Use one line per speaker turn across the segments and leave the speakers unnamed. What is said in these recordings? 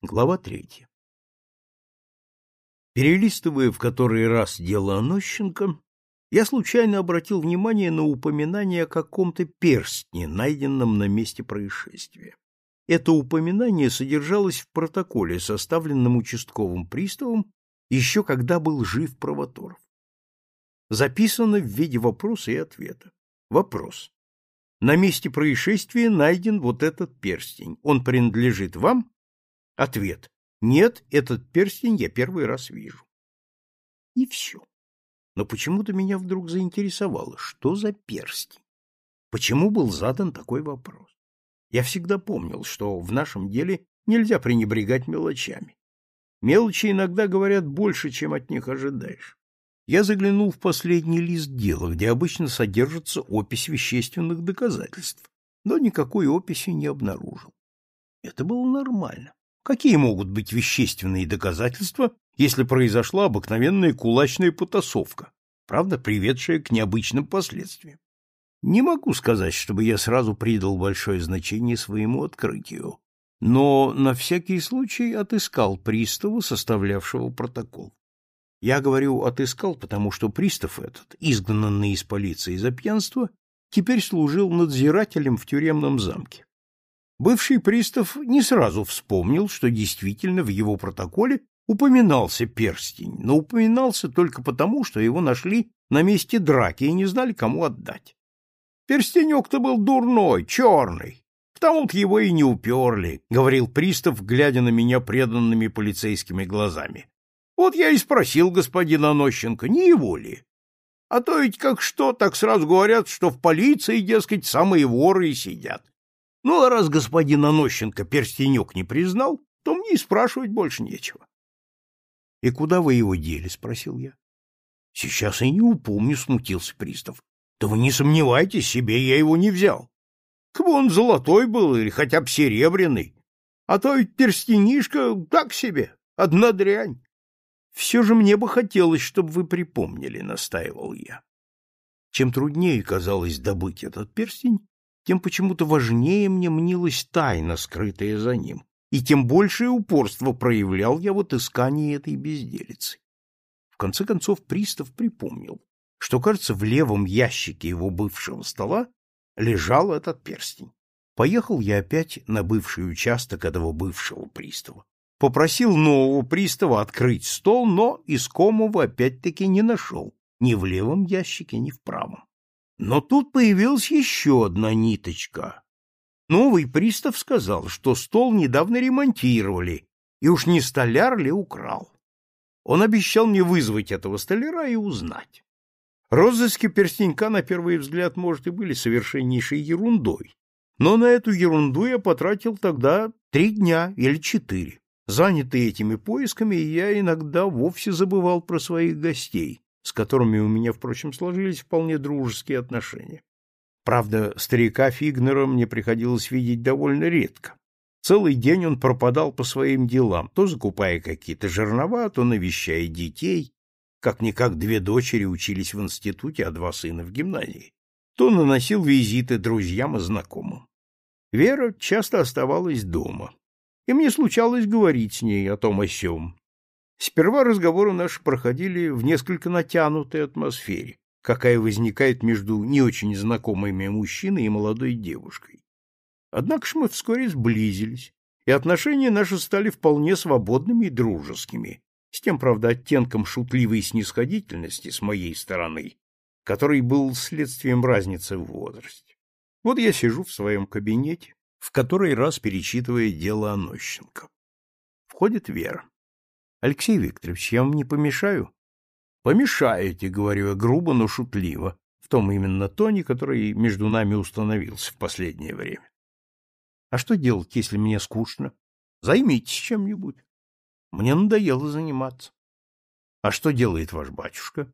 Глава третья. Перелистывая в который раз дело Онощенко, я случайно обратил внимание на упоминание о каком-то перстне, найденном на месте происшествия. Это упоминание содержалось в протоколе, составленном участковым приставом, еще когда был жив Провоторов. Записано в виде вопроса и ответа. Вопрос. На месте происшествия найден вот этот перстень. Он принадлежит вам? Ответ. Нет, этот перстень я первый раз вижу. И все. Но почему-то меня вдруг заинтересовало, что за перстень? Почему был задан такой вопрос? Я всегда помнил, что в нашем деле нельзя пренебрегать мелочами. Мелочи иногда говорят больше, чем от них ожидаешь. Я заглянул в последний лист дела, где обычно содержится опись вещественных доказательств, но никакой описи не обнаружил. Это было нормально. Какие могут быть вещественные доказательства, если произошла обыкновенная кулачная потасовка, правда, приведшая к необычным последствиям? Не могу сказать, чтобы я сразу придал большое значение своему открытию, но на всякий случай отыскал пристава, составлявшего протокол. Я говорю «отыскал», потому что пристав этот, изгнанный из полиции за пьянство, теперь служил надзирателем в тюремном замке. Бывший пристав не сразу вспомнил, что действительно в его протоколе упоминался перстень, но упоминался только потому, что его нашли на месте драки и не знали, кому отдать. Перстенек-то был дурной, черный. Потому-то его и не уперли, — говорил пристав, глядя на меня преданными полицейскими глазами. Вот я и спросил господина Нощенко, не его ли? А то ведь как что, так сразу говорят, что в полиции, дескать, самые воры и сидят. Ну, а раз господин Анощенко перстенек не признал, то мне и спрашивать больше нечего. — И куда вы его дели? — спросил я. — Сейчас я не упомню, — смутился пристав. — Да вы не сомневайтесь, себе я его не взял. Как он золотой был или хотя бы серебряный. А то ведь перстенишка так себе, одна дрянь. Все же мне бы хотелось, чтобы вы припомнили, — настаивал я. Чем труднее казалось добыть этот перстень, тем почему-то важнее мне мнилась тайна, скрытая за ним, и тем большее упорство проявлял я в отыскании этой безделицы. В конце концов пристав припомнил, что, кажется, в левом ящике его бывшего стола лежал этот перстень. Поехал я опять на бывший участок этого бывшего пристава. Попросил нового пристава открыть стол, но искомого опять-таки не нашел ни в левом ящике, ни в правом. Но тут появилась еще одна ниточка. Новый пристав сказал, что стол недавно ремонтировали, и уж не столяр ли украл. Он обещал мне вызвать этого столяра и узнать. Розыски перстенька на первый взгляд, может, и были совершеннейшей ерундой, но на эту ерунду я потратил тогда три дня или четыре. Занятый этими поисками, я иногда вовсе забывал про своих гостей, с которыми у меня, впрочем, сложились вполне дружеские отношения. Правда, старика Фигнера мне приходилось видеть довольно редко. Целый день он пропадал по своим делам, то закупая какие-то жернова, то навещая детей, как-никак две дочери учились в институте, а два сына в гимназии, то наносил визиты друзьям и знакомым. Вера часто оставалась дома, и мне случалось говорить с ней о том о сём. Сперва разговоры наши проходили в несколько натянутой атмосфере, какая возникает между не очень знакомыми мужчиной и молодой девушкой. Однако ж мы вскоре сблизились, и отношения наши стали вполне свободными и дружескими, с тем, правда, оттенком шутливой снисходительности с моей стороны, который был следствием разницы в возрасте. Вот я сижу в своем кабинете, в который раз перечитывая дело Онощенко. Входит Вера. Алексей Викторович, я вам не помешаю? Помешаете, говорю я грубо, но шутливо, в том именно тоне, который между нами установился в последнее время. А что делать, если мне скучно? Займитесь чем-нибудь. Мне надоело заниматься. А что делает ваш батюшка?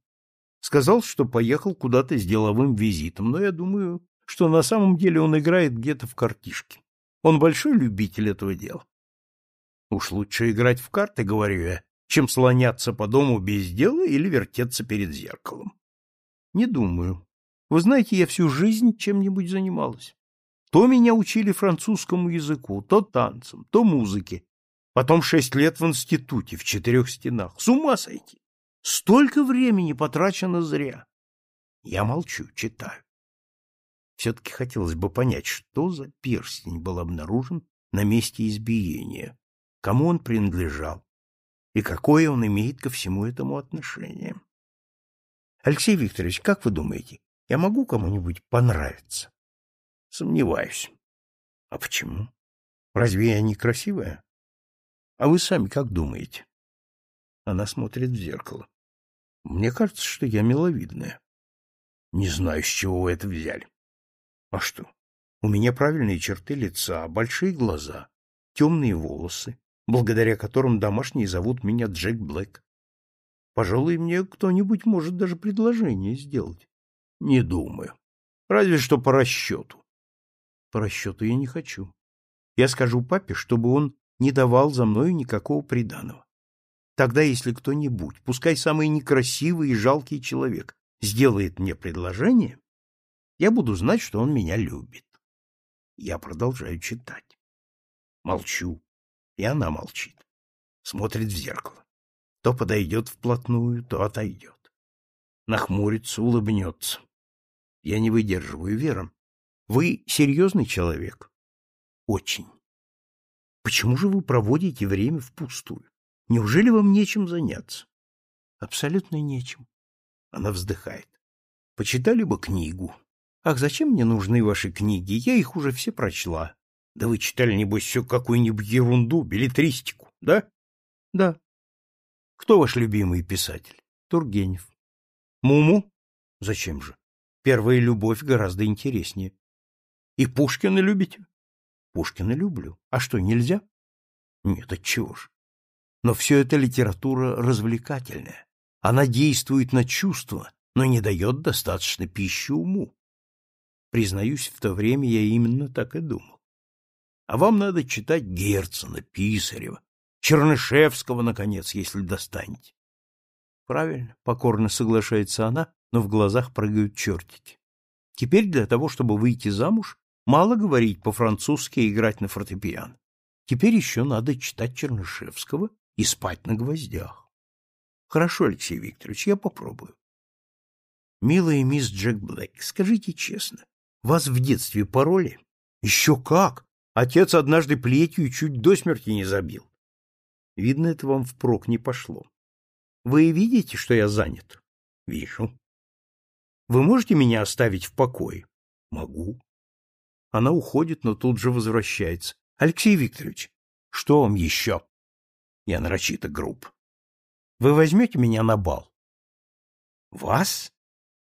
Сказал, что поехал куда-то с деловым визитом, но я думаю, что на самом деле он играет где-то в картишки. Он большой любитель этого дела. Уж лучше играть в карты, говорю я, чем слоняться по дому без дела или вертеться перед зеркалом. Не думаю. Вы знаете, я всю жизнь чем-нибудь занималась. То меня учили французскому языку, то танцам, то музыке. Потом шесть лет в институте, в четырех стенах. С ума сойти! Столько времени потрачено зря. Я молчу, читаю. Все-таки хотелось бы понять, что за перстень был обнаружен на месте избиения, кому он принадлежал и какое он имеет ко всему этому отношение. Алексей Викторович, как вы думаете, я могу кому-нибудь понравиться? Сомневаюсь. А почему? Разве я не красивая? А вы сами как думаете? Она смотрит в зеркало. Мне кажется, что я миловидная. Не знаю, с чего вы это взяли. А что? У меня правильные черты лица, большие глаза, темные волосы, благодаря которым домашние зовут меня Джек Блэк. Пожалуй, мне кто-нибудь может даже предложение сделать. Не думаю. Разве что по расчету. По расчету я не хочу. Я скажу папе, чтобы он не давал за мною никакого приданого. Тогда, если кто-нибудь, пускай самый некрасивый и жалкий человек, сделает мне предложение, я буду знать, что он меня любит. Я продолжаю читать. Молчу, и она молчит. Смотрит в зеркало. То подойдет вплотную, то отойдет. Нахмурится, улыбнется. Я не выдерживаю, Вера. Вы серьезный человек? Очень. Почему же вы проводите время впустую? Неужели вам нечем заняться? Абсолютно нечем. Она вздыхает. Почитали бы книгу. Ах, зачем мне нужны ваши книги? Я их уже все прочла. Да вы читали, небось, все какую-нибудь ерунду, билетристику, да? Да. Кто ваш любимый писатель? Тургенев. Муму? Зачем же? Первая любовь гораздо интереснее. И Пушкина любите? Пушкина люблю. А что, нельзя? Нет, отчего ж. Но все это литература развлекательная. Она действует на чувства, но не дает достаточно пищи уму. Признаюсь, в то время я именно так и думал. А вам надо читать Герцена, Писарева, Чернышевского, наконец, если достанете. Правильно, покорно соглашается она, но в глазах прыгают чертики. Теперь для того, чтобы выйти замуж, мало говорить по-французски и играть на фортепиано. Теперь еще надо читать Чернышевского и спать на гвоздях. Хорошо, Алексей Викторович, я попробую. Милая мисс Джек Блэк, скажите честно, вас в детстве пороли? Еще как! Отец однажды плетью чуть до смерти не забил. Видно, это вам впрок не пошло. Вы видите, что я занят? Вижу. Вы можете меня оставить в покое? Могу. Она уходит, но тут же возвращается. Алексей Викторович, что вам еще? Я нарочито груб. Вы возьмете меня на бал? Вас?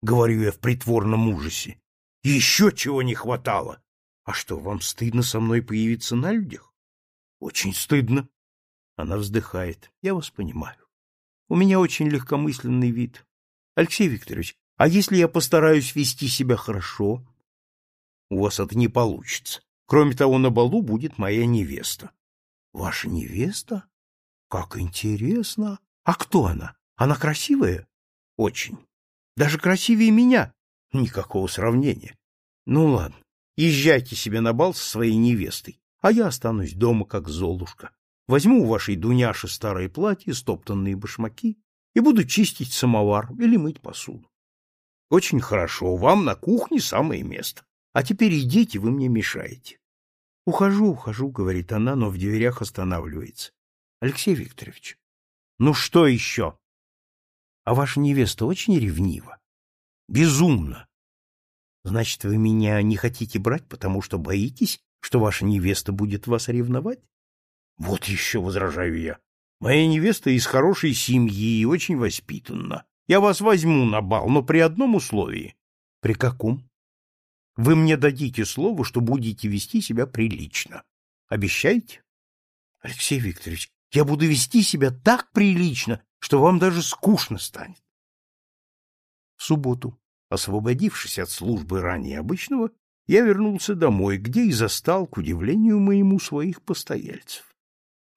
Говорю я в притворном ужасе. Еще чего не хватало. А что, вам стыдно со мной появиться на людях? Очень стыдно. Она вздыхает. Я вас понимаю. У меня очень легкомысленный вид. Алексей Викторович, а если я постараюсь вести себя хорошо? У вас это не получится. Кроме того, на балу будет моя невеста. Ваша невеста? Как интересно. А кто она? Она красивая? Очень. Даже красивее меня. Никакого сравнения. Ну ладно, езжайте себе на бал со своей невестой, а я останусь дома как золушка. Возьму у вашей Дуняши старое платье, стоптанные башмаки и буду чистить самовар или мыть посуду. Очень хорошо, вам на кухне самое место. А теперь идите, вы мне мешаете. Ухожу, ухожу, говорит она, но в дверях останавливается. Алексей Викторович, ну что еще? А ваша невеста очень ревнива. Безумно. Значит, вы меня не хотите брать, потому что боитесь, что ваша невеста будет вас ревновать? Вот еще возражаю я. Моя невеста из хорошей семьи и очень воспитанна. Я вас возьму на бал, но при одном условии. При каком? Вы мне дадите слово, что будете вести себя прилично. Обещаете? Алексей Викторович, я буду вести себя так прилично, что вам даже скучно станет. В субботу, освободившись от службы ранее обычного, я вернулся домой, где и застал, к удивлению моему, своих постояльцев.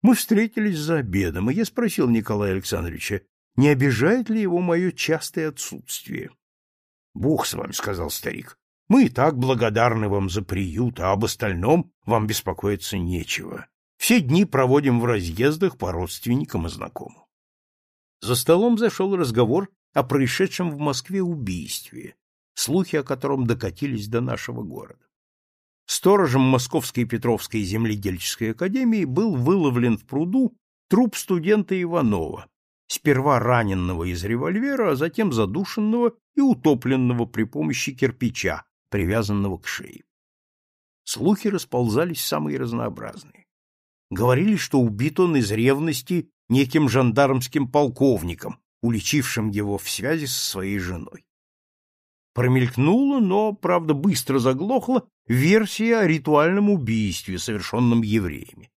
Мы встретились за обедом, и я спросил Николая Александровича, не обижает ли его мое частое отсутствие. — Бог с вами, — сказал старик, — мы и так благодарны вам за приют, а об остальном вам беспокоиться нечего. Все дни проводим в разъездах по родственникам и знакомым. За столом зашел разговор о происшедшем в Москве убийстве, слухи о котором докатились до нашего города. Сторожем Московской Петровской земледельческой академии был выловлен в пруду труп студента Иванова, сперва раненного из револьвера, а затем задушенного и утопленного при помощи кирпича, привязанного к шее. Слухи расползались самые разнообразные. Говорили, что убит он из ревности неким жандармским полковником, уличившим его в связи со своей женой. Промелькнула, но, правда, быстро заглохла версия о ритуальном убийстве, совершенном евреями.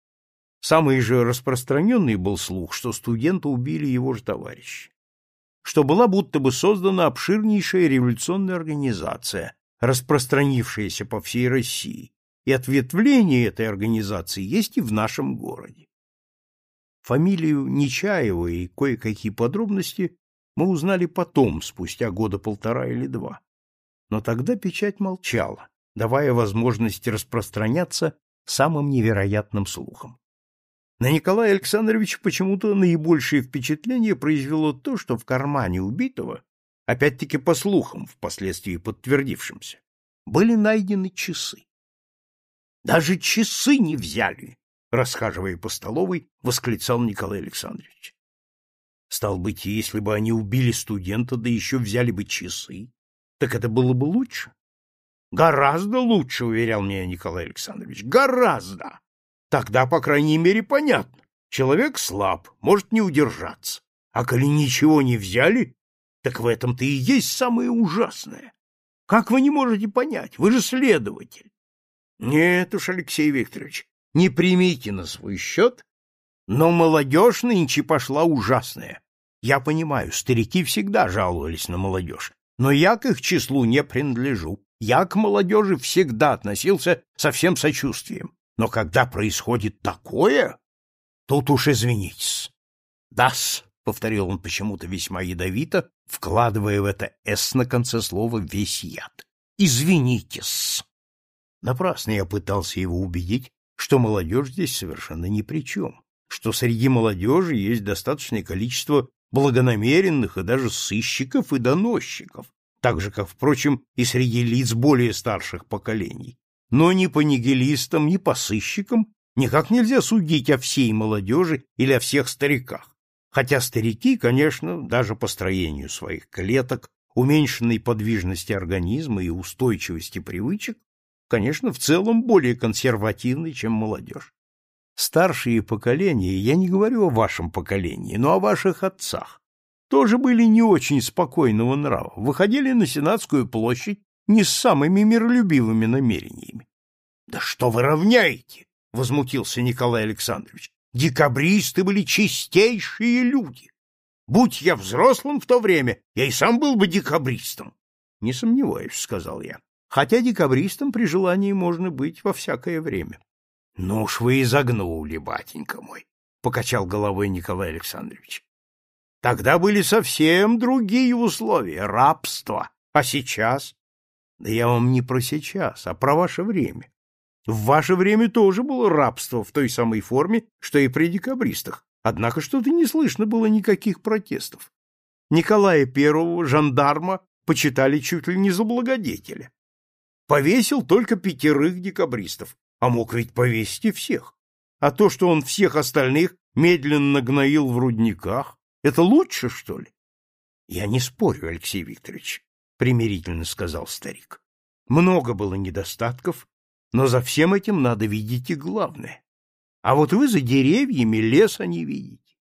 Самый же распространенный был слух, что студента убили его же товарищи. Что была будто бы создана обширнейшая революционная организация, распространившаяся по всей России, и ответвление этой организации есть и в нашем городе. Фамилию Нечаева и кое-какие подробности мы узнали потом, спустя года полтора или два. Но тогда печать молчала, давая возможность распространяться самым невероятным слухам. На Николая Александровича почему-то наибольшее впечатление произвело то, что в кармане убитого, опять-таки по слухам, впоследствии подтвердившимся, были найдены часы. Даже часы не взяли, расхаживая по столовой, восклицал Николай Александрович. Стал быть, если бы они убили студента, да еще взяли бы часы, так это было бы лучше. Гораздо лучше, уверял меня Николай Александрович, гораздо. Тогда, по крайней мере, понятно. Человек слаб, может не удержаться. А коли ничего не взяли, так в этом-то и есть самое ужасное. Как вы не можете понять? Вы же следователь. Нет уж, Алексей Викторович, не примите на свой счет, но молодежь нынче пошла ужасная. Я понимаю, старики всегда жаловались на молодежь, но я к их числу не принадлежу. Я к молодежи всегда относился со всем сочувствием. Но когда происходит такое, тут уж извинитесь. Дас, повторил он почему-то весьма ядовито, вкладывая в это «с» на конце слова весь яд. Извинитесь. Напрасно я пытался его убедить, что молодежь здесь совершенно ни при чем, что среди молодежи есть достаточное количество благонамеренных и даже сыщиков и доносчиков, так же, как, впрочем, и среди лиц более старших поколений, но ни по нигилистам, ни по сыщикам никак нельзя судить о всей молодежи или о всех стариках. Хотя старики, конечно, даже по строению своих клеток, уменьшенной подвижности организма и устойчивости привычек, конечно, в целом более консервативны, чем молодежь. Старшие поколения, я не говорю о вашем поколении, но о ваших отцах, тоже были не очень спокойного нрава, выходили на Сенатскую площадь не с самыми миролюбивыми намерениями. — Да что вы равняете? — возмутился Николай Александрович. — Декабристы были чистейшие люди. Будь я взрослым в то время, я и сам был бы декабристом. — Не сомневаюсь, — сказал я. Хотя декабристом при желании можно быть во всякое время. — Ну уж вы и загнули, батенька мой, — покачал головой Николай Александрович. Тогда были совсем другие условия, рабство. А сейчас? Да я вам не про сейчас, а про ваше время. В ваше время тоже было рабство в той самой форме, что и при декабристах, однако что-то не слышно было никаких протестов. Николая Первого, жандарма, почитали чуть ли не за благодетеля. Повесил только пятерых декабристов, а мог ведь повесить и всех. А то, что он всех остальных медленно гноил в рудниках, это лучше, что ли? Я не спорю, Алексей Викторович примирительно сказал старик. Много было недостатков, но за всем этим надо видеть и главное. А вот вы за деревьями леса не видите.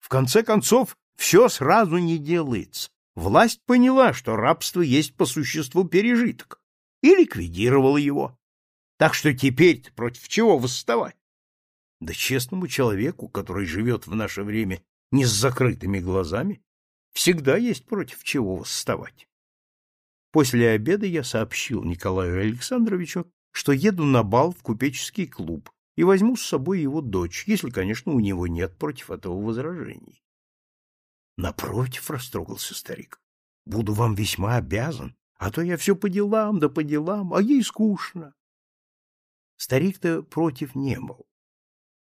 В конце концов, все сразу не делается. Власть поняла, что рабство есть по существу пережиток, и ликвидировала его. Так что теперь против чего восставать? Да честному человеку, который живет в наше время не с закрытыми глазами, всегда есть против чего восставать. После обеда я сообщил Николаю Александровичу, что еду на бал в купеческий клуб и возьму с собой его дочь, если, конечно, у него нет против этого возражений. Напротив, растрогался старик, буду вам весьма обязан, а то я все по делам, да по делам, а ей скучно. Старик-то против не был.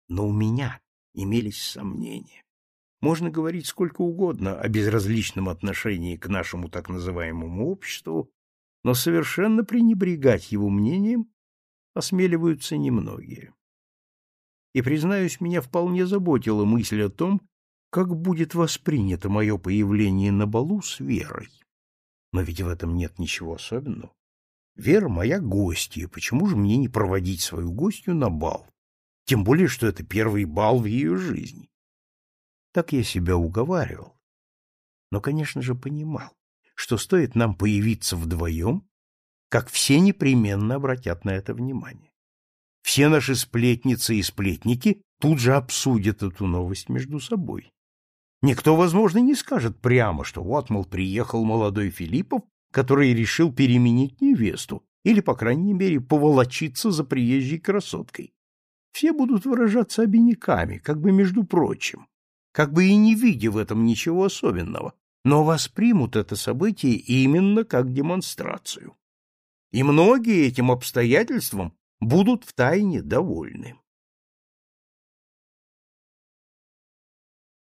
Но у меня имелись сомнения. Можно говорить сколько угодно о безразличном отношении к нашему так называемому обществу, но совершенно пренебрегать его мнением осмеливаются немногие. И, признаюсь, меня вполне заботила мысль о том, как будет воспринято мое появление на балу с Верой. Но ведь в этом нет ничего особенного. Вера моя гостья, почему же мне не проводить свою гостью на бал? Тем более, что это первый бал в ее жизни. Так я себя уговаривал. Но, конечно же, понимал, что стоит нам появиться вдвоем, как все непременно обратят на это внимание. Все наши сплетницы и сплетники тут же обсудят эту новость между собой. Никто, возможно, не скажет прямо, что вот, мол, приехал молодой Филиппов, который решил переменить невесту или, по крайней мере, поволочиться за приезжей красоткой. Все будут выражаться обиняками, как бы между прочим, как бы и не видя в этом ничего особенного, но воспримут это событие именно как демонстрацию. И многие этим обстоятельством будут втайне довольны.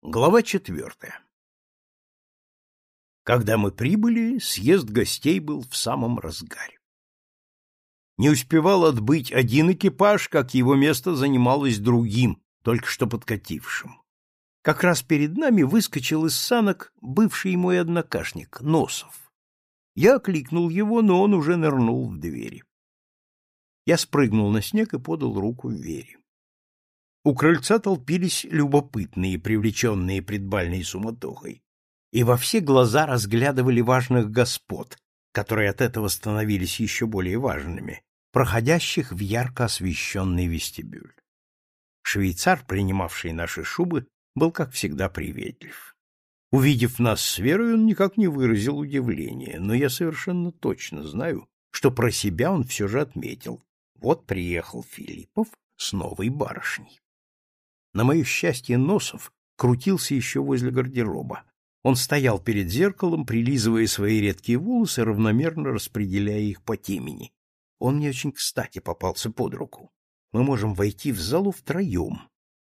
Глава четвертая Когда мы прибыли, съезд гостей был в самом разгаре. Не успевал отбыть один экипаж, как его место занималось другим, только что подкатившим. Как раз перед нами выскочил из санок бывший мой однокашник, Носов. Я окликнул его, но он уже нырнул в двери. Я спрыгнул на снег и подал руку Вере. У крыльца толпились любопытные, привлеченные предбальной суматохой, и во все глаза разглядывали важных господ, которые от этого становились еще более важными, проходящих в ярко освещенный вестибюль. Швейцар, принимавший наши шубы, был, как всегда, приветлив. Увидев нас с Верой, он никак не выразил удивления, но я совершенно точно знаю, что про себя он все же отметил. Вот приехал Филиппов с новой барышней. На мое счастье, Носов крутился еще возле гардероба. Он стоял перед зеркалом, прилизывая свои редкие волосы, равномерно распределяя их по темени. Он мне очень кстати попался под руку. Мы можем войти в залу втроем,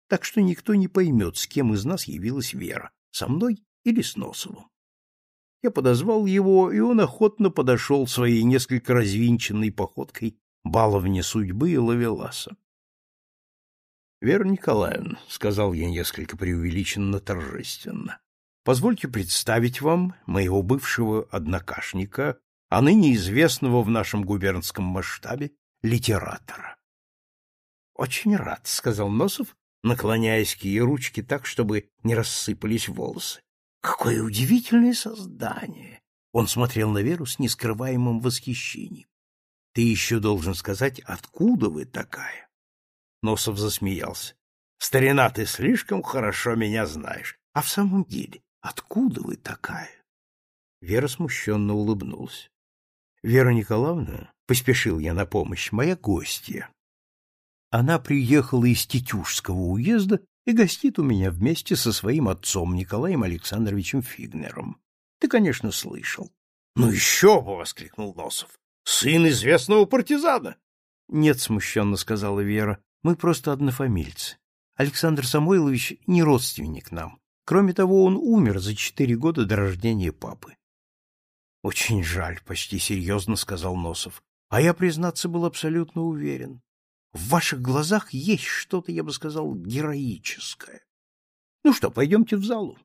так что никто не поймет, с кем из нас явилась Вера, со мной или с Носовым. Я подозвал его, и он охотно подошел своей несколько развинченной походкой баловне судьбы и ловеласа. — Вера Николаевна, — сказал я несколько преувеличенно торжественно, — позвольте представить вам моего бывшего однокашника, а ныне известного в нашем губернском масштабе литератора. — Очень рад, — сказал Носов, наклоняясь к ее ручке так, чтобы не рассыпались волосы. — Какое удивительное создание! Он смотрел на Веру с нескрываемым восхищением. — Ты еще должен сказать, откуда вы такая? Носов засмеялся. Старина, ты слишком хорошо меня знаешь. А в самом деле, откуда вы такая? Вера смущенно улыбнулась. Вера Николаевна, поспешил я на помощь, моя гостья. Она приехала из Тетюшского уезда и гостит у меня вместе со своим отцом Николаем Александровичем Фигнером. Ты, конечно, слышал. — Ну еще бы! — воскликнул Носов. — Сын известного партизана! — Нет, — смущенно сказала Вера, мы просто однофамильцы. Александр Самойлович не родственник нам. Кроме того, он умер за четыре года до рождения папы. — Очень жаль, — почти серьезно сказал Носов. А я, признаться, был абсолютно уверен. В ваших глазах есть что-то, я бы сказал, героическое. Ну что, пойдемте в залу.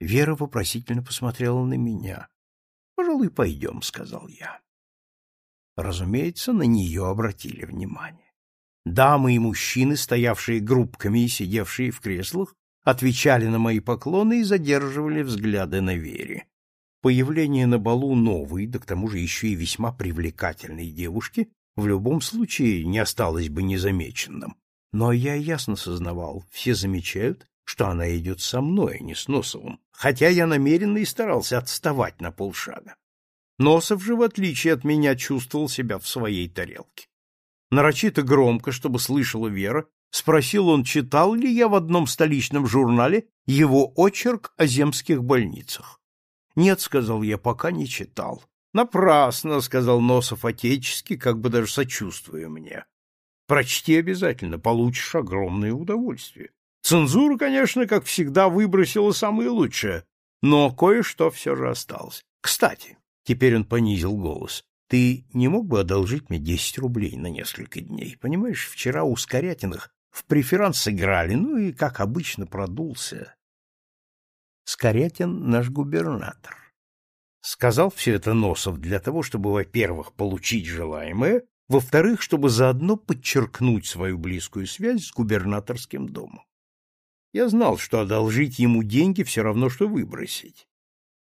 Вера вопросительно посмотрела на меня. — Пожалуй, пойдем, — сказал я. Разумеется, на нее обратили внимание. Дамы и мужчины, стоявшие группками и сидевшие в креслах, отвечали на мои поклоны и задерживали взгляды на Вере. Появление на балу новой, да к тому же еще и весьма привлекательной девушки, в любом случае не осталось бы незамеченным. Но я ясно сознавал, все замечают, что она идет со мной, а не с Носовым, хотя я намеренно и старался отставать на полшага. Носов же, в отличие от меня, чувствовал себя в своей тарелке нарочито громко, чтобы слышала Вера, спросил он, читал ли я в одном столичном журнале его очерк о земских больницах. «Нет», — сказал я, — «пока не читал». «Напрасно», — сказал Носов отечески, как бы даже сочувствуя мне. Прочти обязательно, получишь огромное удовольствие. Цензура, конечно, как всегда, выбросила самое лучшее, но кое-что все же осталось. Кстати, теперь он понизил голос, ты не мог бы одолжить мне десять рублей на несколько дней? Понимаешь, вчера у Скорятиных в преферанс сыграли, ну и, как обычно, продулся. Скорятин наш губернатор. Сказал все это Носов для того, чтобы, во-первых, получить желаемое, во-вторых, чтобы заодно подчеркнуть свою близкую связь с губернаторским домом. Я знал, что одолжить ему деньги все равно, что выбросить.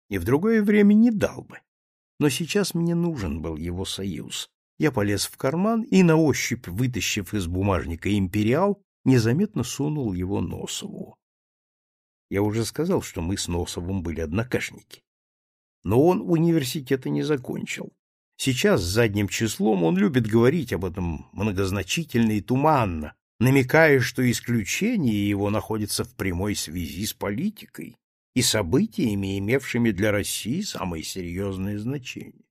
И в другое время не дал бы. Но сейчас мне нужен был его союз. Я полез в карман и, на ощупь вытащив из бумажника «Империал», незаметно сунул его Носову. Я уже сказал, что мы с Носовым были однокашники но он университета не закончил. Сейчас задним числом он любит говорить об этом многозначительно и туманно, намекая, что исключение его находится в прямой связи с политикой и событиями, имевшими для России самое серьезное значение.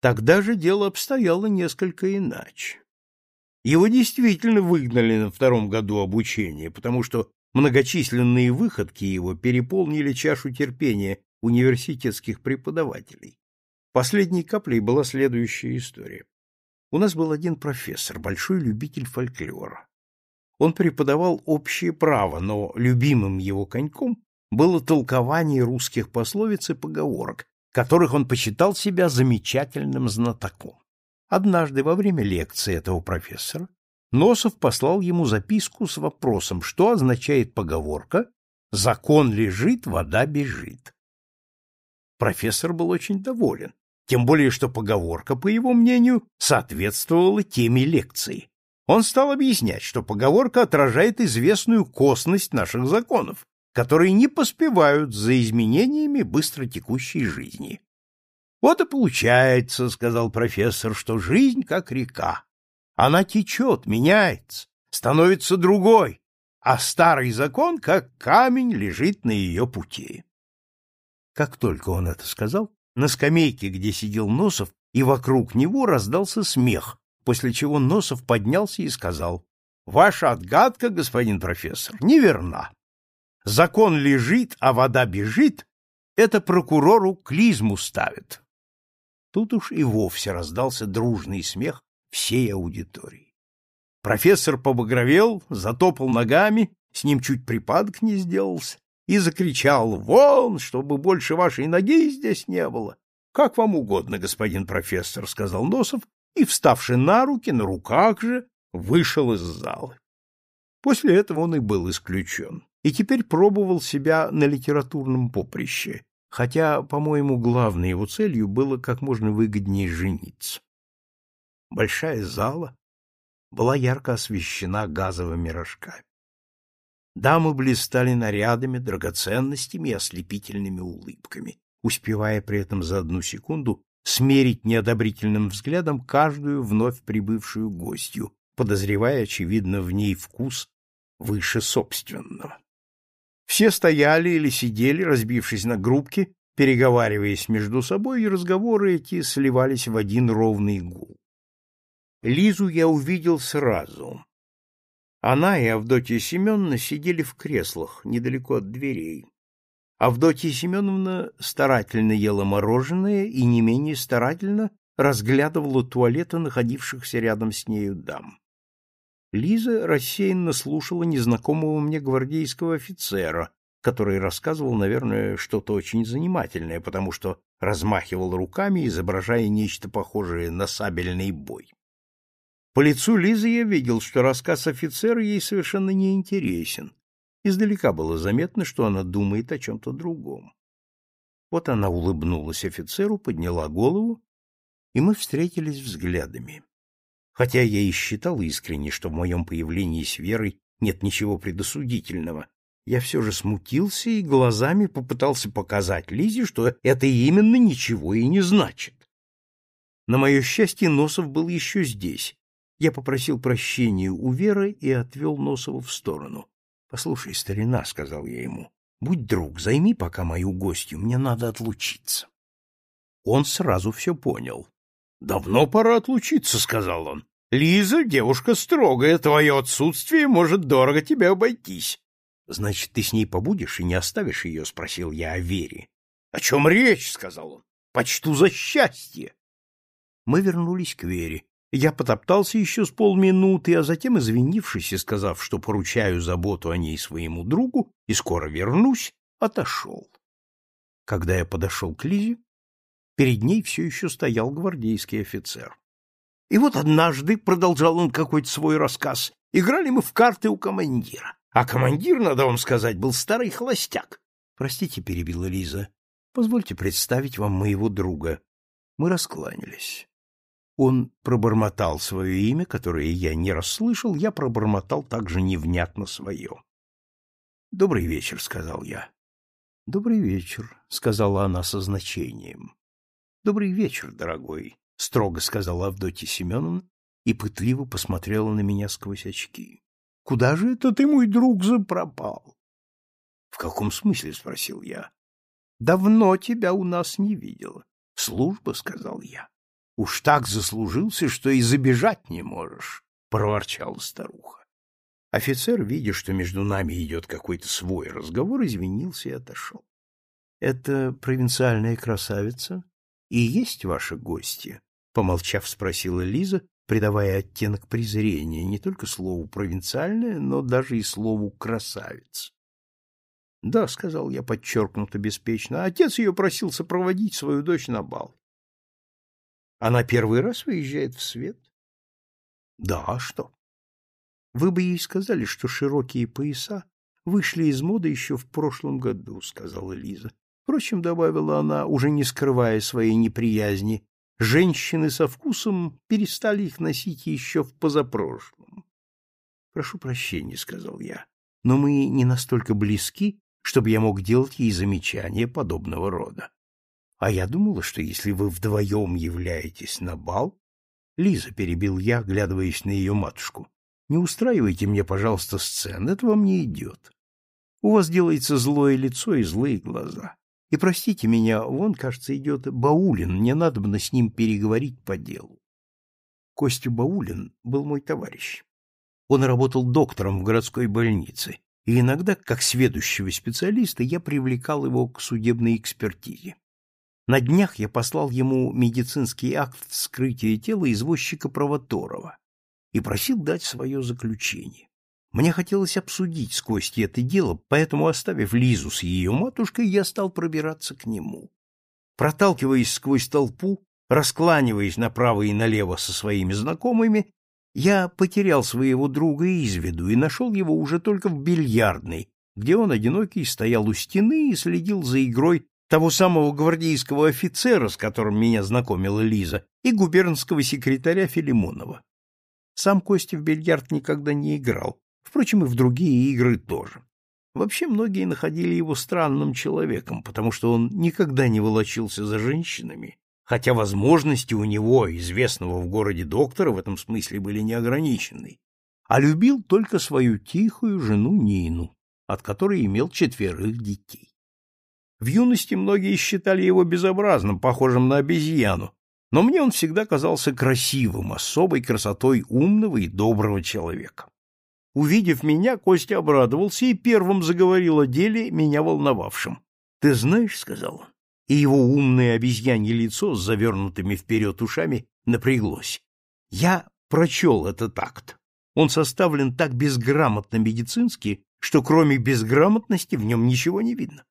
Тогда же дело обстояло несколько иначе. Его действительно выгнали на втором году обучения, потому что многочисленные выходки его переполнили чашу терпения университетских преподавателей. Последней каплей была следующая история. У нас был один профессор, большой любитель фольклора. Он преподавал общее право, но любимым его коньком было толкование русских пословиц и поговорок, которых он посчитал себя замечательным знатоком. Однажды во время лекции этого профессора Носов послал ему записку с вопросом, что означает поговорка «закон лежит, вода бежит». Профессор был очень доволен, тем более что поговорка, по его мнению, соответствовала теме лекции. Он стал объяснять, что поговорка отражает известную косность наших законов, которые не поспевают за изменениями быстротекущей жизни. Вот и получается, сказал профессор, что жизнь как река. Она течет, меняется, становится другой, а старый закон, как камень, лежит на ее пути. Как только он это сказал, на скамейке, где сидел Носов, и вокруг него раздался смех, после чего Носов поднялся и сказал, «Ваша отгадка, господин профессор, неверна. Закон лежит, а вода бежит — это прокурору клизму ставит». Тут уж и вовсе раздался дружный смех всей аудитории. Профессор побагровел, затопал ногами, с ним чуть припадок не сделался, и закричал «Вон, чтобы больше вашей ноги здесь не было!» «Как вам угодно, господин профессор», — сказал Носов, и, вставший на руки, на руках же, вышел из зала. После этого он и был исключен, и теперь пробовал себя на литературном поприще, хотя, по-моему, главной его целью было как можно выгоднее жениться. Большая зала была ярко освещена газовыми рожками. Дамы блистали нарядами, драгоценностями и ослепительными улыбками, успевая при этом за одну секунду смерить неодобрительным взглядом каждую вновь прибывшую гостью, подозревая, очевидно, в ней вкус выше собственного. Все стояли или сидели, разбившись на группки, переговариваясь между собой, и разговоры эти сливались в один ровный гул. Лизу я увидел сразу. Она и Авдотья Семеновна сидели в креслах недалеко от дверей. Авдотья Семеновна старательно ела мороженое и не менее старательно разглядывала туалеты находившихся рядом с нею дам. Лиза рассеянно слушала незнакомого мне гвардейского офицера, который рассказывал, наверное, что-то очень занимательное, потому что размахивал руками, изображая нечто похожее на сабельный бой. По лицу Лизы я видел, что рассказ офицера ей совершенно не интересен. Издалека было заметно, что она думает о чем-то другом. Вот она улыбнулась офицеру, подняла голову, и мы встретились взглядами. Хотя я и считал искренне, что в моем появлении с Верой нет ничего предосудительного, я все же смутился и глазами попытался показать Лизе, что это именно ничего и не значит. На мое счастье, Носов был еще здесь, я попросил прощения у Веры и отвел Носова в сторону. — Послушай, старина, — сказал я ему, — будь друг, займи пока мою гостью, мне надо отлучиться. Он сразу все понял. — Давно пора отлучиться, — сказал он. — Лиза — девушка строгая, твое отсутствие может дорого тебе обойтись. — Значит, ты с ней побудешь и не оставишь ее? — спросил я о Вере. — О чем речь? — сказал он. — Почту за счастье. Мы вернулись к Вере. Я потоптался еще с полминуты, а затем, извинившись и сказав, что поручаю заботу о ней своему другу и скоро вернусь, отошел. Когда я подошел к Лизе, перед ней все еще стоял гвардейский офицер. И вот однажды, — продолжал он какой-то свой рассказ, — играли мы в карты у командира. А командир, надо вам сказать, был старый холостяк. — Простите, — перебила Лиза, — позвольте представить вам моего друга. Мы раскланялись. Он пробормотал свое имя, которое я не расслышал, я пробормотал также невнятно свое. «Добрый вечер», — сказал я. «Добрый вечер», — сказала она со значением. «Добрый вечер, дорогой», — строго сказала Авдотья Семеновна и пытливо посмотрела на меня сквозь очки. «Куда же это ты, мой друг, запропал?» «В каком смысле?» — спросил я. «Давно тебя у нас не видела. Служба», — сказал я. Уж так заслужился, что и забежать не можешь, — проворчала старуха. Офицер, видя, что между нами идет какой-то свой разговор, извинился и отошел. — Это провинциальная красавица и есть ваши гости? — помолчав, спросила Лиза, придавая оттенок презрения не только слову «провинциальная», но даже и слову «красавица». — Да, — сказал я подчеркнуто беспечно, — отец ее просил сопроводить свою дочь на бал. Она первый раз выезжает в свет? Да, а что? Вы бы ей сказали, что широкие пояса вышли из моды еще в прошлом году, сказала Лиза. Впрочем, добавила она, уже не скрывая своей неприязни, женщины со вкусом перестали их носить еще в позапрошлом. Прошу прощения, сказал я, но мы не настолько близки, чтобы я мог делать ей замечания подобного рода. А я думала, что если вы вдвоем являетесь на бал... Лиза, перебил я, глядываясь на ее матушку, не устраивайте мне, пожалуйста, сцен, это вам не идет. У вас делается злое лицо и злые глаза. И простите меня, вон, кажется, идет Баулин, мне надо бы с ним переговорить по делу. Костя Баулин был мой товарищ. Он работал доктором в городской больнице, и иногда, как сведущего специалиста, я привлекал его к судебной экспертизе. На днях я послал ему медицинский акт вскрытия тела извозчика Провоторова и просил дать свое заключение. Мне хотелось обсудить с Костей это дело, поэтому, оставив Лизу с ее матушкой, я стал пробираться к нему. Проталкиваясь сквозь толпу, раскланиваясь направо и налево со своими знакомыми, я потерял своего друга из виду и нашел его уже только в бильярдной, где он, одинокий, стоял у стены и следил за игрой того самого гвардейского офицера, с которым меня знакомила Лиза, и губернского секретаря Филимонова. Сам Костя в бильярд никогда не играл, впрочем, и в другие игры тоже. Вообще многие находили его странным человеком, потому что он никогда не волочился за женщинами, хотя возможности у него, известного в городе доктора, в этом смысле были неограничены, а любил только свою тихую жену Нину, от которой имел четверых детей. В юности многие считали его безобразным, похожим на обезьяну, но мне он всегда казался красивым, особой красотой умного и доброго человека. Увидев меня, Костя обрадовался и первым заговорил о деле, меня волновавшем. — Ты знаешь, — сказал он, и его умное обезьянье лицо с завернутыми вперед ушами напряглось. Я прочел этот акт. Он составлен так безграмотно медицински, что кроме безграмотности в нем ничего не видно.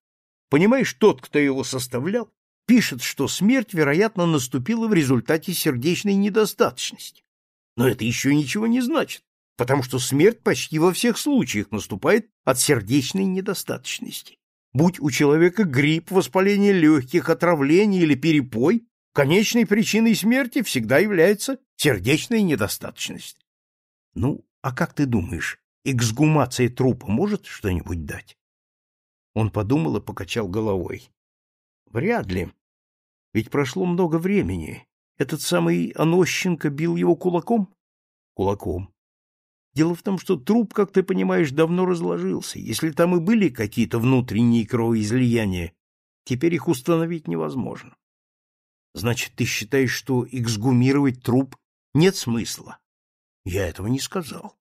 Понимаешь, тот, кто его составлял, пишет, что смерть, вероятно, наступила в результате сердечной недостаточности. Но это еще ничего не значит, потому что смерть почти во всех случаях наступает от сердечной недостаточности. Будь у человека грипп, воспаление легких, отравление или перепой, конечной причиной смерти всегда является сердечная недостаточность. Ну, а как ты думаешь, эксгумация трупа может что-нибудь дать? Он подумал и покачал головой. Вряд ли. Ведь прошло много времени. Этот самый Анощенко бил его кулаком? Кулаком. Дело в том, что труп, как ты понимаешь, давно разложился. Если там и были какие-то внутренние кровоизлияния, теперь их установить невозможно. Значит, ты считаешь, что эксгумировать труп нет смысла? Я этого не сказал.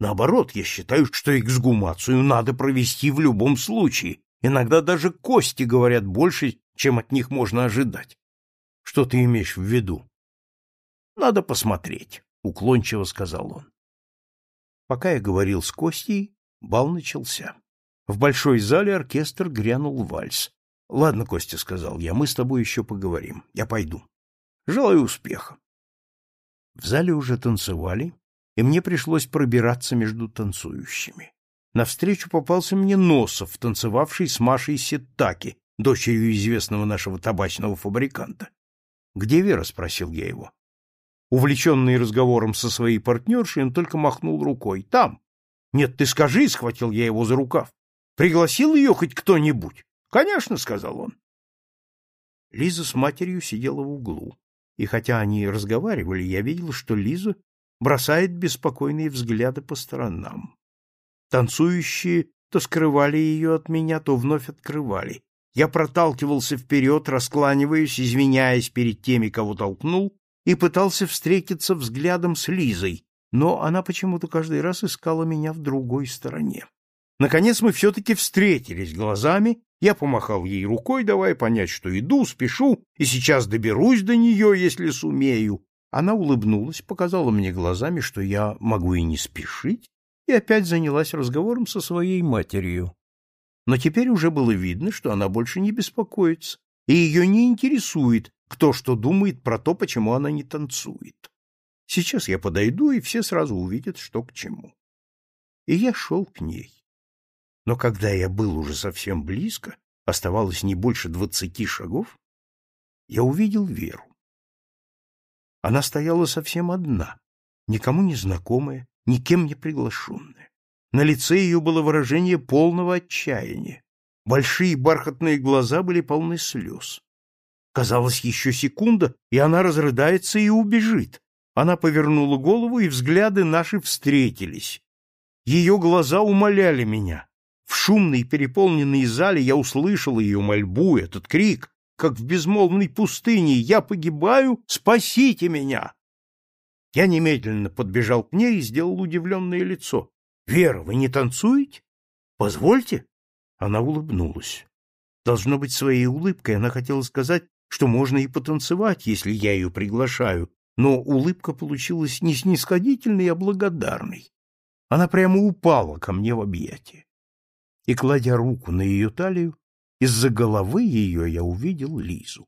Наоборот, я считаю, что эксгумацию надо провести в любом случае. Иногда даже кости говорят больше, чем от них можно ожидать. Что ты имеешь в виду? Надо посмотреть, уклончиво сказал он. Пока я говорил с Костей, бал начался. В большой зале оркестр грянул вальс. Ладно, Костя, сказал я, мы с тобой еще поговорим. Я пойду. Желаю успеха. В зале уже танцевали, и мне пришлось пробираться между танцующими. Навстречу попался мне Носов, танцевавший с Машей Сеттаки, дочерью известного нашего табачного фабриканта. «Где Вера?» — спросил я его. Увлеченный разговором со своей партнершей, он только махнул рукой. «Там!» «Нет, ты скажи!» — схватил я его за рукав. «Пригласил ее хоть кто-нибудь?» «Конечно!» — сказал он. Лиза с матерью сидела в углу, и хотя они разговаривали, я видел, что Лиза бросает беспокойные взгляды по сторонам. Танцующие то скрывали ее от меня, то вновь открывали. Я проталкивался вперед, раскланиваясь, извиняясь перед теми, кого толкнул, и пытался встретиться взглядом с Лизой, но она почему-то каждый раз искала меня в другой стороне. Наконец мы все-таки встретились глазами, я помахал ей рукой, давая понять, что иду, спешу, и сейчас доберусь до нее, если сумею, она улыбнулась, показала мне глазами, что я могу и не спешить, и опять занялась разговором со своей матерью. Но теперь уже было видно, что она больше не беспокоится, и ее не интересует, кто что думает про то, почему она не танцует. Сейчас я подойду, и все сразу увидят, что к чему. И я шел к ней. Но когда я был уже совсем близко, оставалось не больше двадцати шагов, я увидел Веру. Она стояла совсем одна, никому не знакомая, никем не приглашенная. На лице ее было выражение полного отчаяния. Большие бархатные глаза были полны слез. Казалось, еще секунда, и она разрыдается и убежит. Она повернула голову, и взгляды наши встретились. Ее глаза умоляли меня. В шумной переполненной зале я услышал ее мольбу, этот крик как в безмолвной пустыне. Я погибаю, спасите меня! Я немедленно подбежал к ней и сделал удивленное лицо. — Вера, вы не танцуете? Позвольте. Она улыбнулась. Должно быть, своей улыбкой она хотела сказать, что можно и потанцевать, если я ее приглашаю, но улыбка получилась не снисходительной, а благодарной. Она прямо упала ко мне в объятия. И, кладя руку на ее талию, из-за головы ее я увидел Лизу.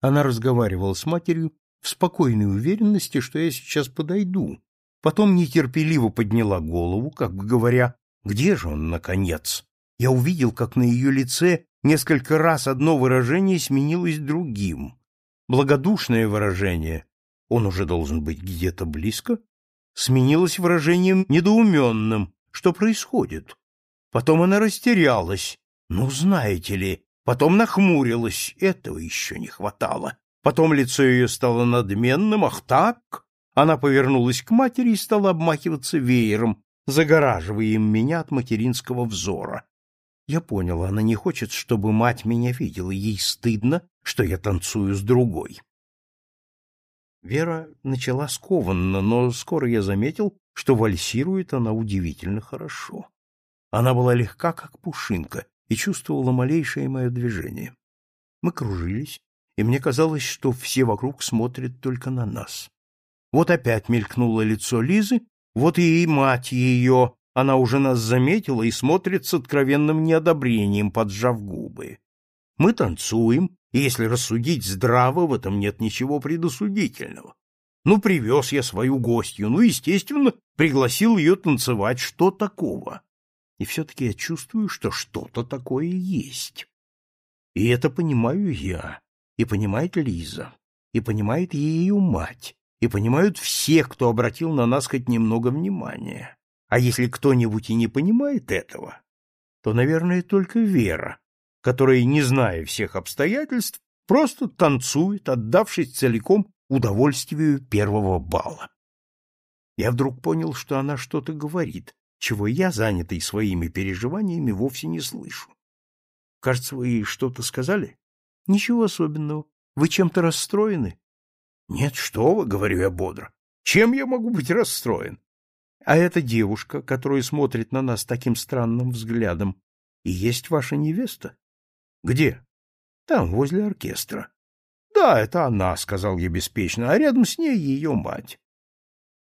Она разговаривала с матерью в спокойной уверенности, что я сейчас подойду. Потом нетерпеливо подняла голову, как бы говоря, где же он, наконец? Я увидел, как на ее лице несколько раз одно выражение сменилось другим. Благодушное выражение «он уже должен быть где-то близко» сменилось выражением недоуменным «что происходит?». Потом она растерялась, ну, знаете ли, потом нахмурилась, этого еще не хватало. Потом лицо ее стало надменным, ах так? Она повернулась к матери и стала обмахиваться веером, загораживая им меня от материнского взора. Я понял, она не хочет, чтобы мать меня видела, ей стыдно, что я танцую с другой. Вера начала скованно, но скоро я заметил, что вальсирует она удивительно хорошо. Она была легка, как пушинка, и чувствовала малейшее мое движение. Мы кружились, и мне казалось, что все вокруг смотрят только на нас. Вот опять мелькнуло лицо Лизы, вот и мать ее, она уже нас заметила и смотрит с откровенным неодобрением, поджав губы. Мы танцуем, и если рассудить здраво, в этом нет ничего предосудительного. Ну, привез я свою гостью, ну, естественно, пригласил ее танцевать, что такого? И все-таки я чувствую, что что-то такое есть. И это понимаю я, и понимает Лиза, и понимает ее мать, и понимают все, кто обратил на нас хоть немного внимания. А если кто-нибудь и не понимает этого, то, наверное, только Вера, которая, не зная всех обстоятельств, просто танцует, отдавшись целиком удовольствию первого бала. Я вдруг понял, что она что-то говорит, чего я, занятый своими переживаниями, вовсе не слышу. Кажется, вы что-то сказали? Ничего особенного. Вы чем-то расстроены? Нет, что вы, говорю я бодро. Чем я могу быть расстроен? А эта девушка, которая смотрит на нас таким странным взглядом, и есть ваша невеста? Где? Там, возле оркестра. Да, это она, сказал я беспечно, а рядом с ней ее мать.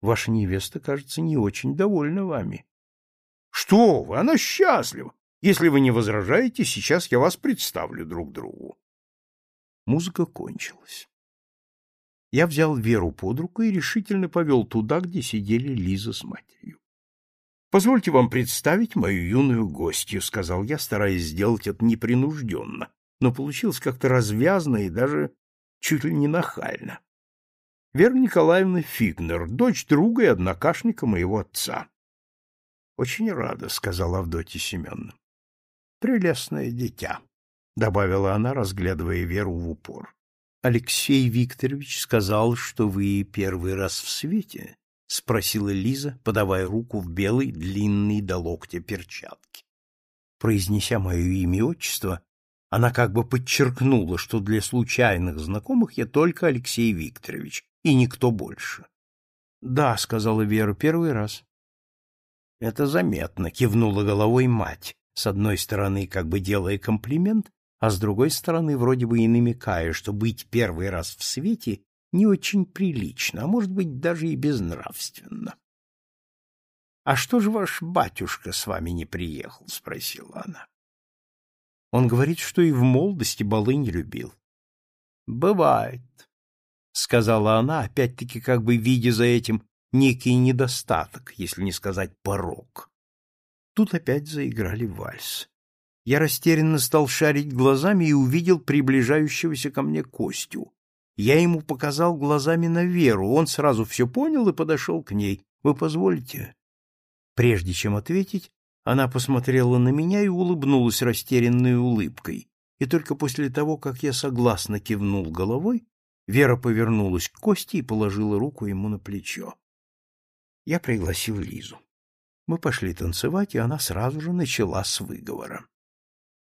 Ваша невеста, кажется, не очень довольна вами. Что вы, она счастлива. Если вы не возражаете, сейчас я вас представлю друг другу. Музыка кончилась. Я взял Веру под руку и решительно повел туда, где сидели Лиза с матерью. «Позвольте вам представить мою юную гостью», — сказал я, стараясь сделать это непринужденно, но получилось как-то развязно и даже чуть ли не нахально. Вера Николаевна Фигнер, дочь друга и однокашника моего отца. — Очень рада, — сказала Авдотья Семеновна. — Прелестное дитя, — добавила она, разглядывая Веру в упор. Алексей Викторович сказал, что вы первый раз в свете? — спросила Лиза, подавая руку в белой, длинной до локтя перчатке. Произнеся мое имя и отчество, она как бы подчеркнула, что для случайных знакомых я только Алексей Викторович и никто больше. — Да, — сказала Вера, — первый раз. — Это заметно, — кивнула головой мать, с одной стороны как бы делая комплимент, а с другой стороны вроде бы и намекая, что быть первый раз в свете не очень прилично, а может быть даже и безнравственно. — А что же ваш батюшка с вами не приехал? — спросила она. Он говорит, что и в молодости балы не любил. — Бывает, — сказала она, опять-таки как бы видя за этим некий недостаток, если не сказать порог. Тут опять заиграли вальс. Я растерянно стал шарить глазами и увидел приближающегося ко мне Костю. Я ему показал глазами на Веру, он сразу все понял и подошел к ней. «Вы позволите?» Прежде чем ответить, она посмотрела на меня и улыбнулась растерянной улыбкой. И только после того, как я согласно кивнул головой, Вера повернулась к Косте и положила руку ему на плечо. Я пригласил Лизу. Мы пошли танцевать, и она сразу же начала с выговора.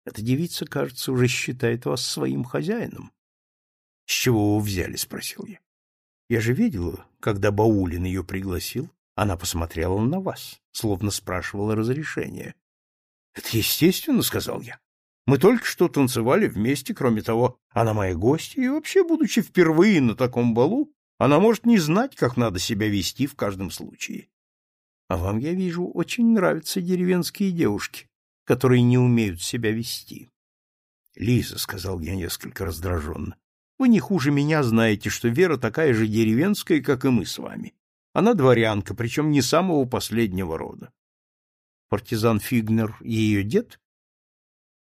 Эта девица, кажется, уже считает вас своим хозяином. — С чего вы взяли? — спросил я. — Я же видела, когда Баулин ее пригласил, она посмотрела на вас, словно спрашивала разрешения. — Это естественно, — сказал я. Мы только что танцевали вместе, кроме того, она моя гостья, и вообще, будучи впервые на таком балу, она может не знать, как надо себя вести в каждом случае. А вам, я вижу, очень нравятся деревенские девушки которые не умеют себя вести. — Лиза, — сказал я несколько раздраженно, — вы не хуже меня знаете, что Вера такая же деревенская, как и мы с вами. Она дворянка, причем не самого последнего рода. Партизан Фигнер — ее дед?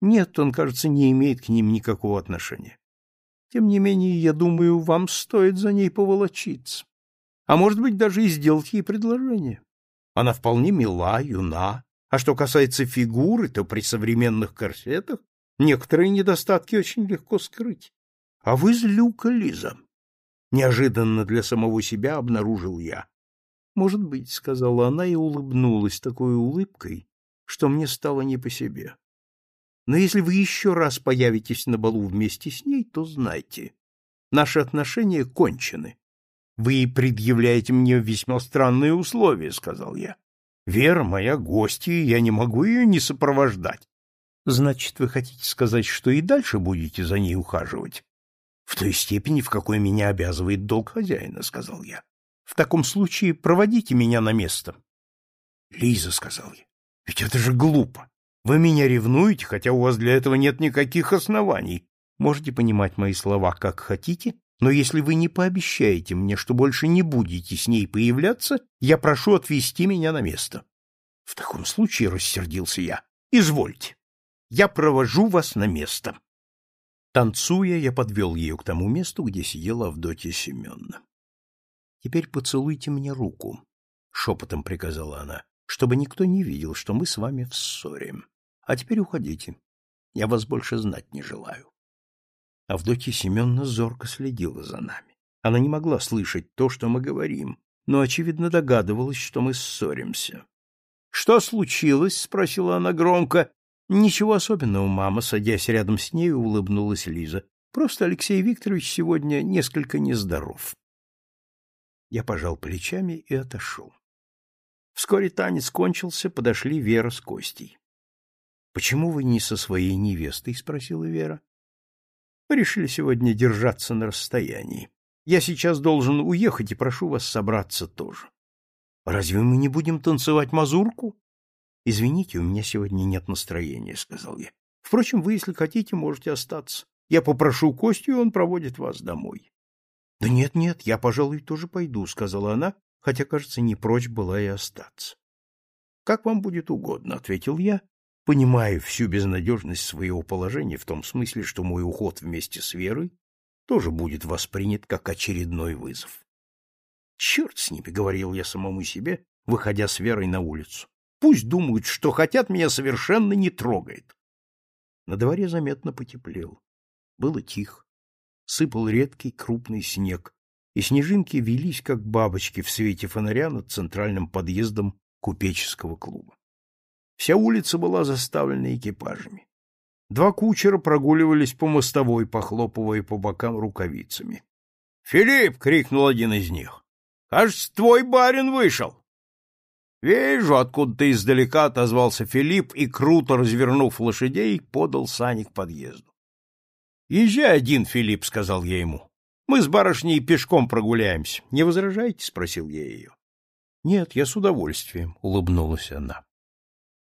Нет, он, кажется, не имеет к ним никакого отношения. Тем не менее, я думаю, вам стоит за ней поволочиться. А может быть, даже и сделать ей предложение. Она вполне мила, юна, а что касается фигуры, то при современных корсетах некоторые недостатки очень легко скрыть. А вы злюка, Лиза. Неожиданно для самого себя обнаружил я. Может быть, сказала она и улыбнулась такой улыбкой, что мне стало не по себе. Но если вы еще раз появитесь на балу вместе с ней, то знайте, наши отношения кончены. Вы предъявляете мне весьма странные условия, сказал я. Вера моя гостья, я не могу ее не сопровождать. Значит, вы хотите сказать, что и дальше будете за ней ухаживать? В той степени, в какой меня обязывает долг хозяина, сказал я. В таком случае проводите меня на место. Лиза, сказал я, ведь это же глупо. Вы меня ревнуете, хотя у вас для этого нет никаких оснований. Можете понимать мои слова как хотите, но если вы не пообещаете мне, что больше не будете с ней появляться, я прошу отвезти меня на место. В таком случае, рассердился я, извольте. Я провожу вас на место. Танцуя, я подвел ее к тому месту, где сидела Авдотья Семеновна. Теперь поцелуйте мне руку, шепотом приказала она, чтобы никто не видел, что мы с вами в ссоре. А теперь уходите. Я вас больше знать не желаю. Авдотья Семеновна зорко следила за нами. Она не могла слышать то, что мы говорим, но, очевидно, догадывалась, что мы ссоримся. — Что случилось? — спросила она громко. — Ничего особенного, мама, садясь рядом с ней, улыбнулась Лиза. — Просто Алексей Викторович сегодня несколько нездоров. Я пожал плечами и отошел. Вскоре танец кончился, подошли Вера с Костей. — Почему вы не со своей невестой? — спросила Вера. — решили сегодня держаться на расстоянии. Я сейчас должен уехать и прошу вас собраться тоже. — Разве мы не будем танцевать мазурку? — Извините, у меня сегодня нет настроения, — сказал я. — Впрочем, вы, если хотите, можете остаться. Я попрошу Костю, и он проводит вас домой. — Да нет, нет, я, пожалуй, тоже пойду, — сказала она, хотя, кажется, не прочь была и остаться. — Как вам будет угодно, — ответил я, понимая всю безнадежность своего положения в том смысле, что мой уход вместе с Верой тоже будет воспринят как очередной вызов. «Черт с ними!» — говорил я самому себе, выходя с Верой на улицу. «Пусть думают, что хотят, меня совершенно не трогает». На дворе заметно потеплело. Было тихо. Сыпал редкий крупный снег, и снежинки велись, как бабочки в свете фонаря над центральным подъездом купеческого клуба. Вся улица была заставлена экипажами. Два кучера прогуливались по мостовой, похлопывая по бокам рукавицами. «Филипп!» — крикнул один из них. «Кажется, твой барин вышел!» «Вижу, откуда-то издалека отозвался Филипп и, круто развернув лошадей, подал сани к подъезду. «Езжай один, Филипп», — сказал я ему. Мы с барышней пешком прогуляемся. Не возражаете? — спросил я ее. — Нет, я с удовольствием, — улыбнулась она.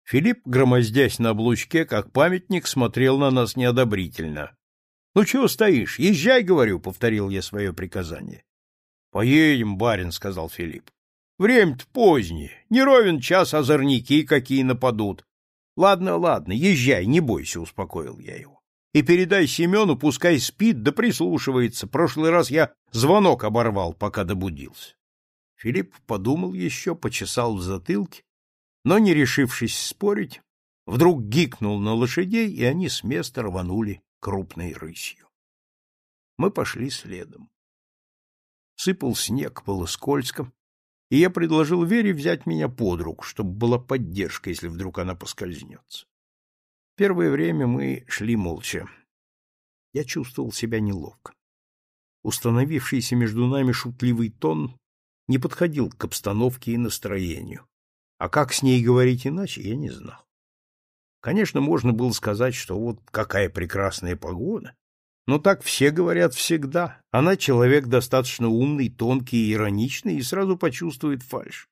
Филипп, громоздясь на облучке, как памятник, смотрел на нас неодобрительно. — Ну, чего стоишь? Езжай, — говорю, — повторил я свое приказание. — Поедем, барин, — сказал Филипп. — Время-то позднее. Не ровен час озорники какие нападут. — Ладно, ладно, езжай, не бойся, — успокоил я его. И передай Семену, пускай спит да прислушивается. Прошлый раз я звонок оборвал, пока добудился. Филипп подумал еще, почесал в затылке, но, не решившись спорить, вдруг гикнул на лошадей, и они с места рванули крупной рысью. Мы пошли следом. Сыпал снег, было скользко, и я предложил Вере взять меня под руку, чтобы была поддержка, если вдруг она поскользнется. Первое время мы шли молча. Я чувствовал себя неловко. Установившийся между нами шутливый тон не подходил к обстановке и настроению. А как с ней говорить иначе, я не знал. Конечно, можно было сказать, что вот какая прекрасная погода, но так все говорят всегда. Она человек достаточно умный, тонкий и ироничный, и сразу почувствует фальшь.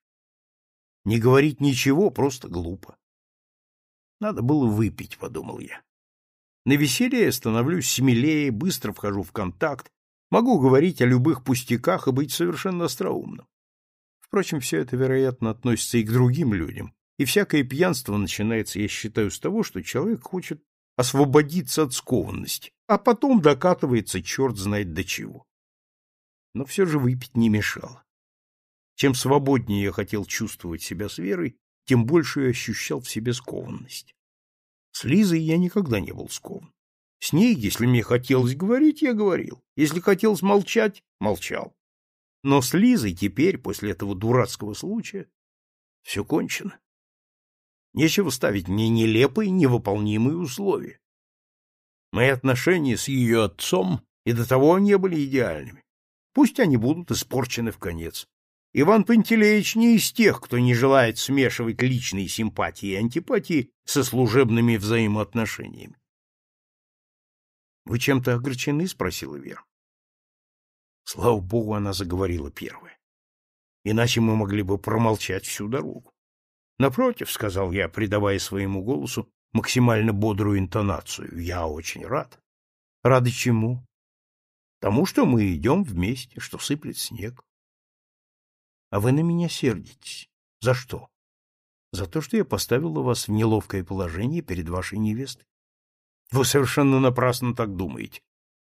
Не говорить ничего просто глупо. Надо было выпить, подумал я. На веселье становлюсь смелее, быстро вхожу в контакт, могу говорить о любых пустяках и быть совершенно остроумным. Впрочем, все это, вероятно, относится и к другим людям, и всякое пьянство начинается, я считаю, с того, что человек хочет освободиться от скованности, а потом докатывается черт знает до чего. Но все же выпить не мешало. Чем свободнее я хотел чувствовать себя с Верой, тем больше я ощущал в себе скованность. С Лизой я никогда не был скован. С ней, если мне хотелось говорить, я говорил. Если хотелось молчать, молчал. Но с Лизой теперь, после этого дурацкого случая, все кончено. Нечего ставить мне нелепые, невыполнимые условия. Мои отношения с ее отцом и до того не были идеальными. Пусть они будут испорчены в конец. Иван Пантелеич не из тех, кто не желает смешивать личные симпатии и антипатии со служебными взаимоотношениями. — Вы чем-то огорчены? — спросила Вера. Слава богу, она заговорила первая. Иначе мы могли бы промолчать всю дорогу. Напротив, — сказал я, придавая своему голосу максимально бодрую интонацию, — я очень рад. Рады чему? Тому, что мы идем вместе, что сыплет снег. А вы на меня сердитесь. За что? За то, что я поставила вас в неловкое положение перед вашей невестой. Вы совершенно напрасно так думаете.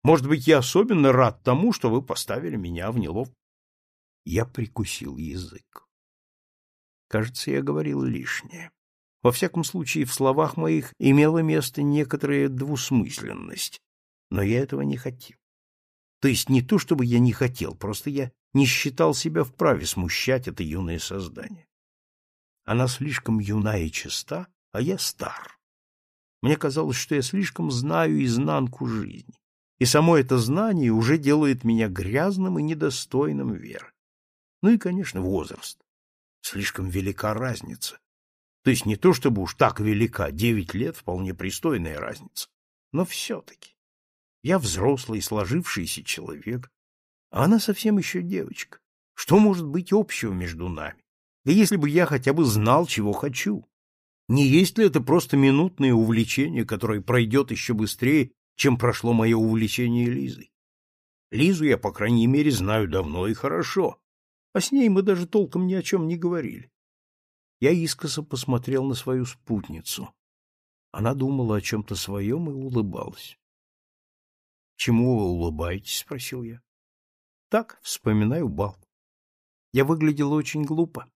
Может быть, я особенно рад тому, что вы поставили меня в неловкое. Я прикусил язык. Кажется, я говорил лишнее. Во всяком случае, в словах моих имела место некоторая двусмысленность, но я этого не хотел. То есть не то, чтобы я не хотел, просто я не считал себя вправе смущать это юное создание. Она слишком юна и чиста, а я стар. Мне казалось, что я слишком знаю изнанку жизни, и само это знание уже делает меня грязным и недостойным веры. Ну и, конечно, возраст. Слишком велика разница. То есть не то чтобы уж так велика, девять лет — вполне пристойная разница. Но все-таки. Я взрослый, сложившийся человек, а она совсем еще девочка. Что может быть общего между нами? Да если бы я хотя бы знал, чего хочу. Не есть ли это просто минутное увлечение, которое пройдет еще быстрее, чем прошло мое увлечение Лизой? Лизу я, по крайней мере, знаю давно и хорошо, а с ней мы даже толком ни о чем не говорили. Я искоса посмотрел на свою спутницу. Она думала о чем-то своем и улыбалась. — Чему вы улыбаетесь? — спросил я. — Так, вспоминаю бал. Я выглядела очень глупо.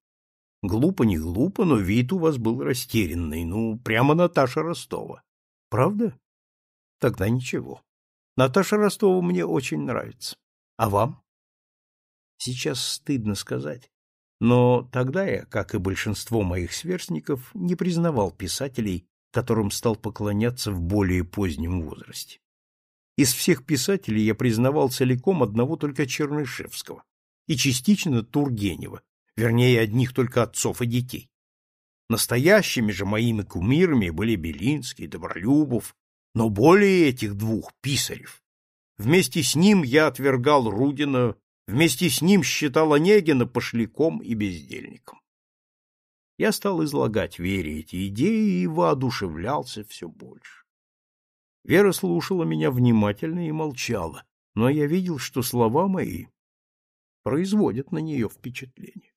Глупо не глупо, но вид у вас был растерянный, ну, прямо Наташа Ростова. Правда? Тогда ничего. Наташа Ростова мне очень нравится. А вам? Сейчас стыдно сказать. Но тогда я, как и большинство моих сверстников, не признавал писателей, которым стал поклоняться в более позднем возрасте. Из всех писателей я признавал целиком одного только Чернышевского и частично Тургенева, вернее, одних только отцов и детей. Настоящими же моими кумирами были Белинский, Добролюбов, но более этих двух писарев. Вместе с ним я отвергал Рудина, вместе с ним считал Онегина пошляком и бездельником. Я стал излагать Вере эти идеи и воодушевлялся все больше. Вера слушала меня внимательно и молчала, но я видел, что слова мои производят на нее впечатление.